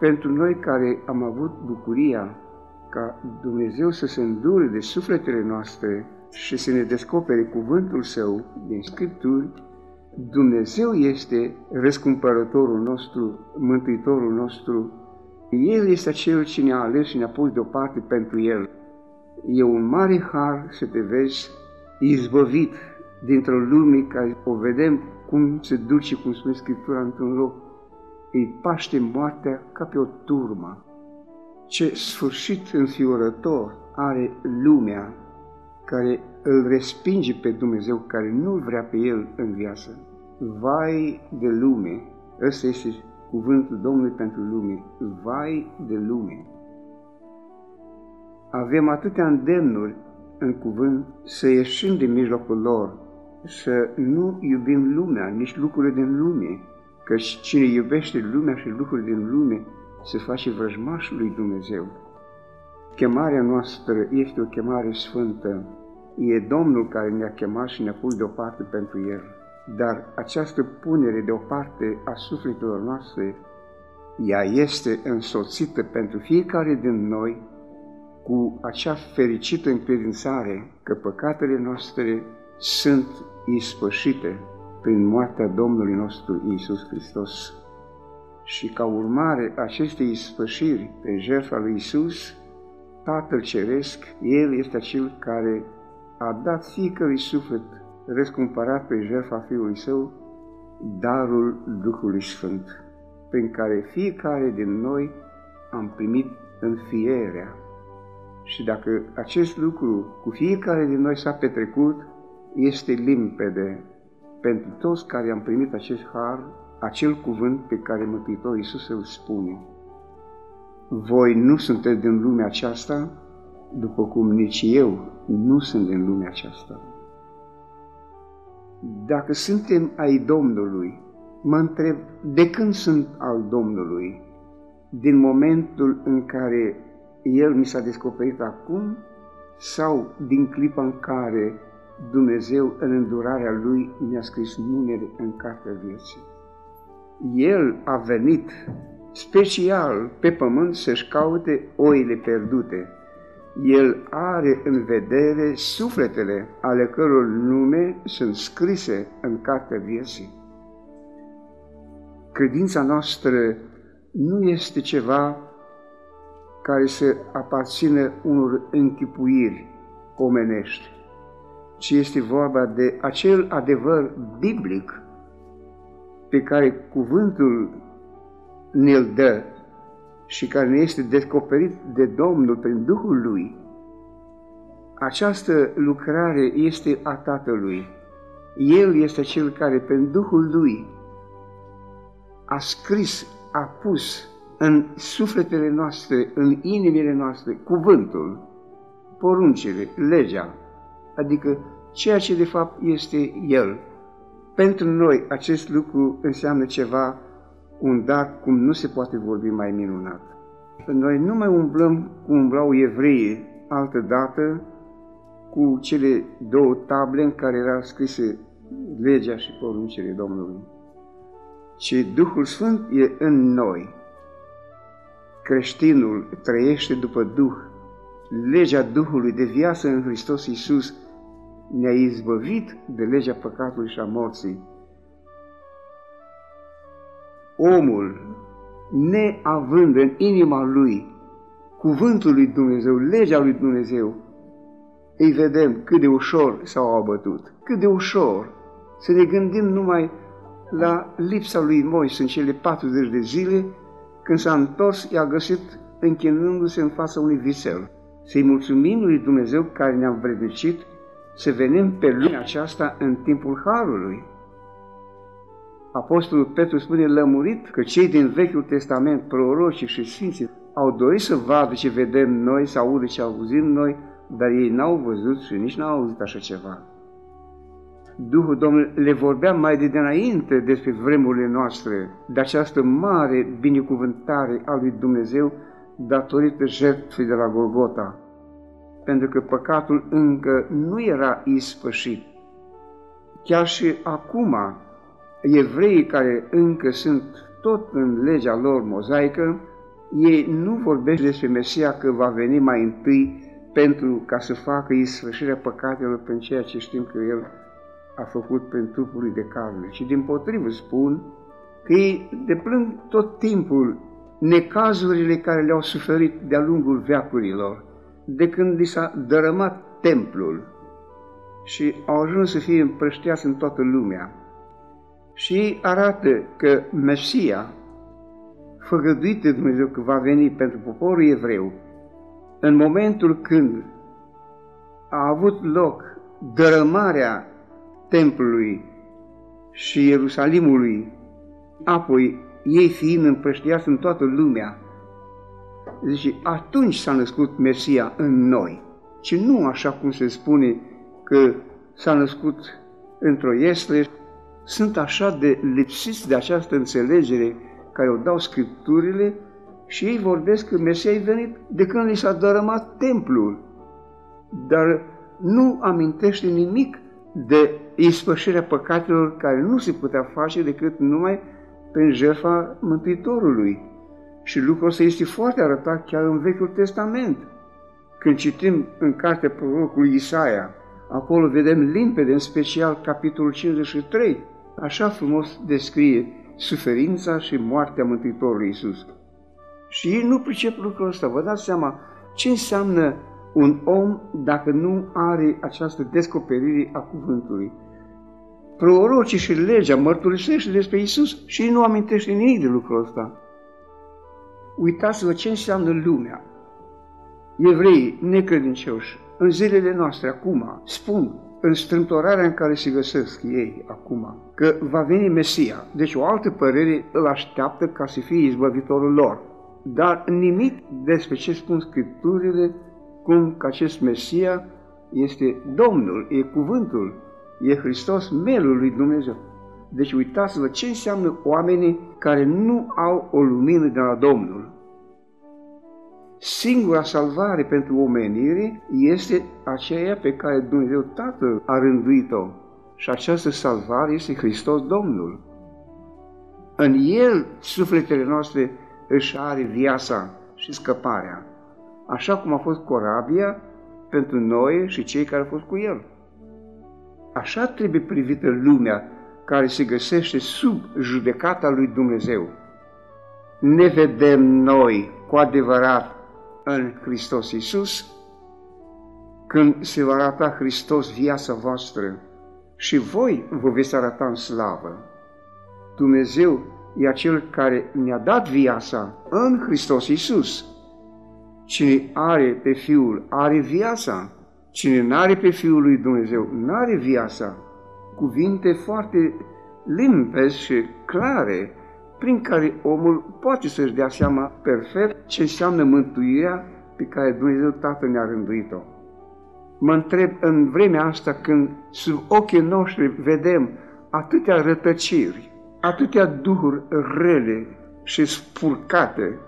pentru noi care am avut bucuria ca Dumnezeu să se îndure de sufletele noastre și să ne descopere cuvântul Său din Scripturi, Dumnezeu este răscumpărătorul nostru, mântuitorul nostru. El este acel ce ne-a ales și ne-a pus deoparte pentru El. E un mare har să te vezi izbăvit dintr-o lume care o vedem cum se duce, cum spune Scriptura, într-un loc. Îi paște moartea ca pe o turmă. Ce sfârșit înfiorător are lumea care îl respinge pe Dumnezeu, care nu-L vrea pe El în viață. Vai de lume! Ăsta este cuvântul Domnului pentru lume. Vai de lume! Avem atâtea îndemnuri în cuvânt să ieșim din mijlocul lor, să nu iubim lumea, nici lucrurile din lume, că cine iubește lumea și lucrurile din lume se face vrăjmașul lui Dumnezeu. Chemarea noastră este o chemare sfântă. E Domnul care ne-a chemat și ne-a pus deoparte pentru El. Dar această punere deoparte a sufletelor noastre, ea este însoțită pentru fiecare din noi cu acea fericită încredințare că păcatele noastre sunt ispășite prin moartea Domnului nostru Isus Hristos. Și ca urmare acestei ispășiri pe jertfa lui Isus, Tatăl Ceresc, El este acel care a dat fiecărui suflet răscumpărat pe jertfa Fiului Său darul Duhului Sfânt, prin care fiecare din noi am primit înfierea. Și dacă acest lucru cu fiecare din noi s-a petrecut, este limpede pentru toți care am primit acest har, acel cuvânt pe care Mântuitorul Iisus îl spune. Voi nu sunteți din lumea aceasta, după cum nici eu nu sunt din lumea aceasta. Dacă suntem ai Domnului, mă întreb, de când sunt al Domnului? Din momentul în care El mi s-a descoperit acum sau din clipa în care Dumnezeu în îndurarea Lui mi-a scris numele în cartea vieții? El a venit special pe pământ să-și caute oile pierdute, el are în vedere sufletele ale căror nume sunt scrise în cartea vieții. Credința noastră nu este ceva care să aparține unor închipuiri omenești, ci este vorba de acel adevăr biblic pe care cuvântul ne-l dă și care ne este descoperit de Domnul prin Duhul Lui, această lucrare este a Tatălui. El este cel care, prin Duhul Lui, a scris, a pus în sufletele noastre, în inimile noastre, cuvântul, poruncile, legea, adică ceea ce de fapt este El. Pentru noi acest lucru înseamnă ceva un dar cum nu se poate vorbi mai minunat. Noi nu mai umblăm cum umblau evreii altă dată cu cele două table în care erau scrise legea și poruncile Domnului, ci Duhul Sfânt e în noi. Creștinul trăiește după Duh. Legea Duhului de viață în Hristos Iisus ne-a izbăvit de legea păcatului și a morții omul, neavând în inima lui cuvântul lui Dumnezeu, legea lui Dumnezeu, îi vedem cât de ușor s-au abătut, cât de ușor să ne gândim numai la lipsa lui Moise în cele 40 de zile, când s-a întors, i-a găsit închinându-se în fața unui visel. Să-i mulțumim lui Dumnezeu care ne-a vrednicit să venim pe lumea aceasta în timpul Harului. Apostolul Petru spune lămurit că cei din Vechiul Testament, prorocii și sfinții, au dorit să vadă ce vedem noi, să audă ce auzim noi, dar ei n-au văzut și nici n-au auzit așa ceva. Duhul Domnului le vorbea mai de dinainte despre vremurile noastre, de această mare binecuvântare a lui Dumnezeu datorită jertfei de la Golgota, pentru că păcatul încă nu era ispășit. Chiar și acum, evreii care încă sunt tot în legea lor mozaică, ei nu vorbesc despre Mesia că va veni mai întâi pentru ca să facă isfășirea păcatelor pentru ceea ce știm că El a făcut prin trupul lui de carne, ci din potrivă spun că ei deplâng tot timpul necazurile care le-au suferit de-a lungul veacurilor, de când li s-a dărâmat templul și au ajuns să fie împrășteați în toată lumea. Și ei arată că Mesia, făgăduit de Dumnezeu că va veni pentru poporul evreu, în momentul când a avut loc dărâmarea templului și Ierusalimului, apoi ei fiind împrăștiați în toată lumea, zice, atunci s-a născut Mesia în noi, ci nu așa cum se spune că s-a născut într-o iesle, sunt așa de lipsiți de această înțelegere care o dau Scripturile și ei vorbesc că Mesia a venit de când li s-a dărâmat templul, dar nu amintește nimic de ispășirea păcatelor care nu se putea face decât numai prin jertfa Mântuitorului. Și lucrul ăsta este foarte arătat chiar în Vechiul Testament. Când citim în cartea prorocului Isaia, acolo vedem limpede, în special capitolul 53, așa frumos descrie suferința și moartea Mântuitorului Isus. Și ei nu pricep lucrul ăsta. Vă dați seama ce înseamnă un om dacă nu are această descoperire a cuvântului. Prorocii și legea mărturisește despre Isus și ei nu amintește nimic de lucrul ăsta. Uitați-vă ce înseamnă lumea. Evrei necredincioși, în zilele noastre, acum, spun în strâmtorarea în care se găsesc ei acum, că va veni Mesia. Deci o altă părere îl așteaptă ca să fie izbăvitorul lor. Dar nimic despre ce spun Scripturile, cum că acest Mesia este Domnul, e cuvântul, e Hristos, melul lui Dumnezeu. Deci uitați-vă ce înseamnă oamenii care nu au o lumină de la Domnul. Singura salvare pentru omenire este aceea pe care Dumnezeu Tatăl a rânduit-o. Și această salvare este Hristos Domnul. În El sufletele noastre își are viața și scăparea, așa cum a fost corabia pentru noi și cei care au fost cu El. Așa trebuie privită lumea care se găsește sub judecata lui Dumnezeu. Ne vedem noi cu adevărat în Hristos Iisus, când se va arăta Hristos viața voastră și voi vă veți arăta în slavă. Dumnezeu e acel care ne-a dat viața în Hristos Iisus. Cine are pe Fiul, are viața. Cine nu are pe Fiul lui Dumnezeu, nu are viața. Cuvinte foarte limpezi și clare, prin care omul poate să-și dea seama perfect ce înseamnă mântuirea pe care Dumnezeu Tatăl ne-a rânduit-o. Mă întreb în vremea asta când sub ochii noștri vedem atâtea rătăciri, atâtea duhuri rele și spurcate,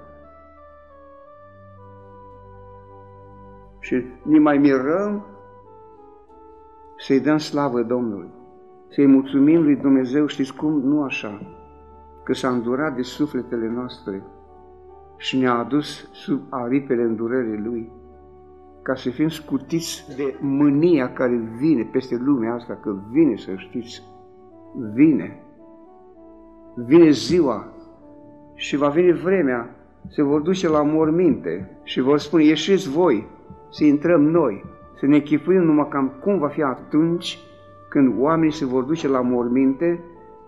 și ne mai mirăm să-i dăm slavă Domnului, să-i mulțumim lui Dumnezeu, știți cum? Nu așa, că s-a îndurat de sufletele noastre și ne-a adus sub aripele îndurării Lui, ca să fim scutiți de mânia care vine peste lumea asta, că vine, să știți, vine. Vine ziua și va veni vremea, se vor duce la morminte și vor spune, ieșiți voi, să intrăm noi, să ne chipuim numai cam cum va fi atunci când oamenii se vor duce la morminte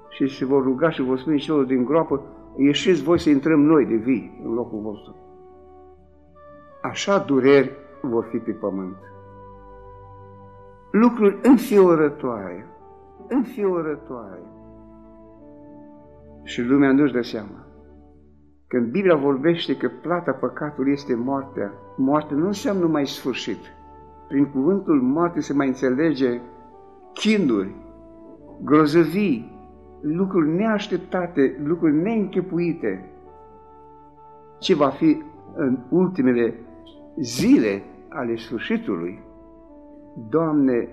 și se vor ruga și vor spune celor din groapă, ieșiți voi să intrăm noi de vii în locul vostru. Așa dureri vor fi pe pământ. Lucruri înfiorătoare, înfiorătoare. Și lumea nu-și dă seama. Când Biblia vorbește că plata păcatului este moartea, moartea nu înseamnă numai sfârșit. Prin cuvântul moarte se mai înțelege chinuri, grozăvii, lucruri neașteptate, lucruri neînchipuite. Ce va fi în ultimele zile ale sfârșitului? Doamne,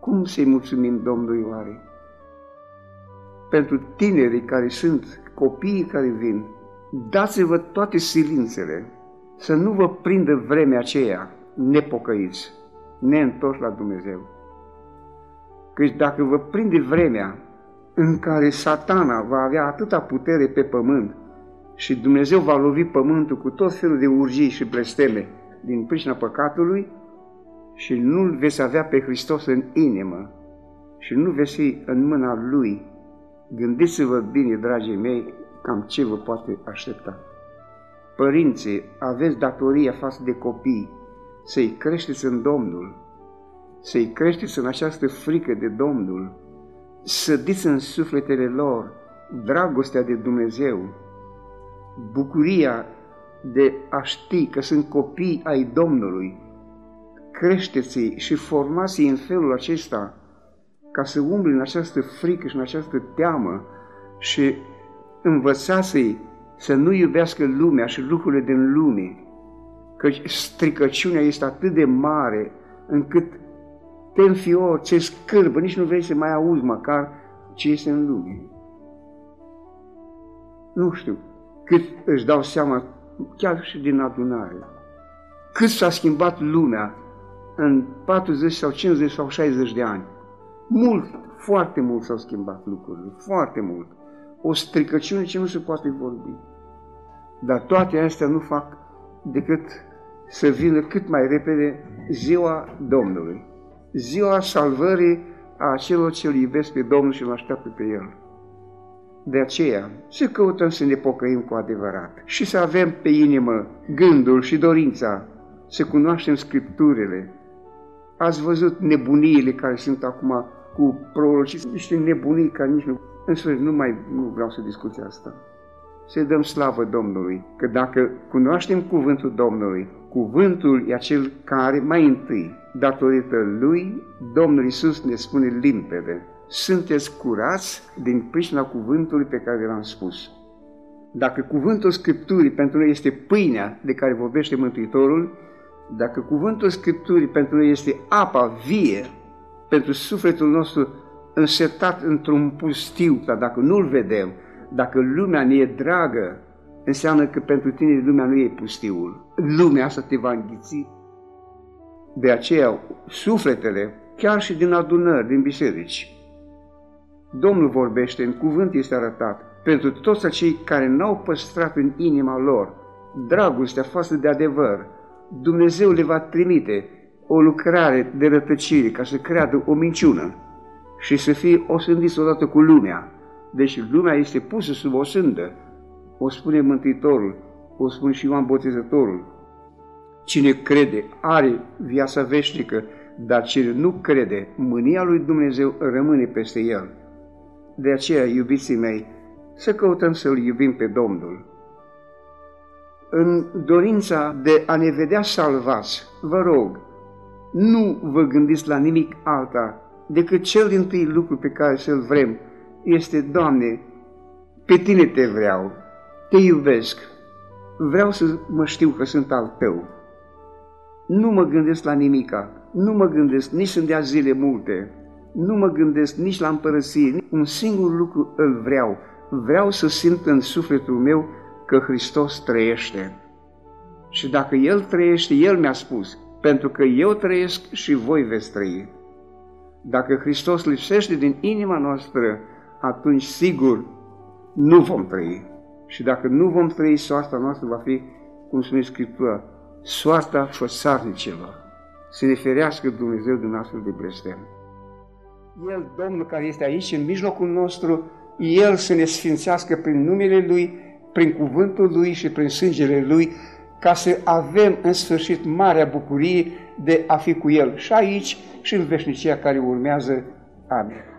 cum să-i mulțumim Domnului oare? Pentru tinerii care sunt, copiii care vin, dați-vă toate silințele, să nu vă prindă vremea aceea nepocăiți, neîntorși la Dumnezeu. Căci dacă vă prinde vremea în care satana va avea atâta putere pe pământ și Dumnezeu va lovi pământul cu tot felul de urgii și blesteme din pricina păcatului și nu-L veți avea pe Hristos în inimă și nu veți fi în mâna Lui, gândiți-vă bine, dragii mei, cam ce vă poate aștepta. Părinții, aveți datoria față de copii să-i creșteți în Domnul, să-i creșteți în această frică de Domnul, să diți în sufletele lor dragostea de Dumnezeu, bucuria de a ști că sunt copii ai Domnului. Creșteți-i și formați în felul acesta ca să umbli în această frică și în această teamă și învățați-i să nu iubească lumea și lucrurile din lume, că stricăciunea este atât de mare încât te înfiori, ce scârbă, nici nu vrei să mai auzi măcar ce este în lume. Nu știu cât își dau seama, chiar și din adunare, cât s-a schimbat lumea în 40 sau 50 sau 60 de ani. Mult, foarte mult s-au schimbat lucrurile, foarte mult. O stricăciune ce nu se poate vorbi. Dar toate astea nu fac decât să vină cât mai repede ziua Domnului. Ziua salvării a celor ce îl iubesc pe Domnul și îl așteaptă pe El. De aceea, să căutăm să ne pocăim cu adevărat și să avem pe inimă gândul și dorința să cunoaștem Scripturile. Ați văzut nebuniile care sunt acum cu prorocii, niște nebunii care nici nu... În sfârșit, nu mai nu vreau să discut asta. Să dăm slavă Domnului, că dacă cunoaștem cuvântul Domnului, cuvântul e acel care mai întâi, datorită lui, Domnul Isus ne spune limpede, sunteți curați din pricina cuvântului pe care l-am spus. Dacă cuvântul Scripturii pentru noi este pâinea de care vorbește Mântuitorul, dacă cuvântul Scripturii pentru noi este apa vie pentru sufletul nostru însetat într-un pustiu, dar dacă nu-l vedem, dacă lumea ne e dragă, înseamnă că pentru tine lumea nu e pustiul. Lumea asta te va înghiți. De aceea, sufletele, chiar și din adunări, din biserici, Domnul vorbește, în cuvânt este arătat, pentru toți acei care n-au păstrat în inima lor dragostea față de adevăr, Dumnezeu le va trimite o lucrare de rătăcire ca să creadă o minciună și să fie osândiți odată cu lumea. Deci lumea este pusă sub o sândă, o spune Mântuitorul, o spune și Ioan Botezătorul. Cine crede are viața veșnică, dar cine nu crede, mânia lui Dumnezeu rămâne peste el. De aceea, iubiții mei, să căutăm să-L iubim pe Domnul. În dorința de a ne vedea salvați, vă rog, nu vă gândiți la nimic alta decât cel din tâi lucru pe care să-l vrem este, Doamne, pe Tine te vreau, te iubesc, vreau să mă știu că sunt al Tău. Nu mă gândesc la nimica, nu mă gândesc, nici sunt de zile multe, nu mă gândesc nici la împărăție, un singur lucru îl vreau, vreau să simt în sufletul meu că Hristos trăiește. Și dacă El trăiește, El mi-a spus, pentru că eu trăiesc și voi veți trăi. Dacă Hristos lipsește din inima noastră, atunci sigur nu vom trăi. Și dacă nu vom trăi, soarta noastră va fi, cum spune Scriptura, soarta făsarnicilor. Să ne ferească Dumnezeu din astfel de blestem. El, Domnul care este aici, în mijlocul nostru, El să ne sfințească prin numele Lui, prin cuvântul Lui și prin sângele Lui, ca să avem în sfârșit marea bucurie de a fi cu El și aici și în veșnicia care urmează. Amin.